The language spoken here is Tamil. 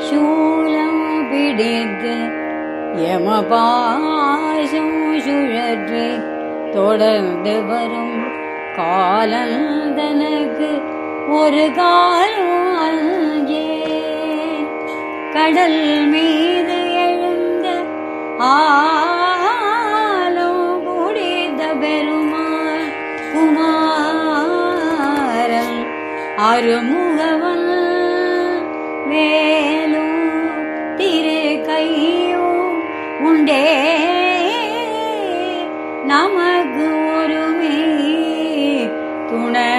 சூலம் பிடித்து யமபாசம் சுழற்றி தொடர்ந்து வரும் காலந்தனக்கு ஒரு காலம் அங்கே கடல் மீது எழுந்த ஆலம் குடித்த பெருமாள் குமாரன் அருமுகவன் வே உண்டே நமக்கு ஒருவே துணை